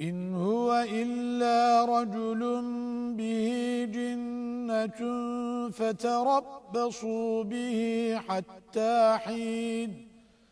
إن هو إلا رجل به جنة فتربصوا به حتى حين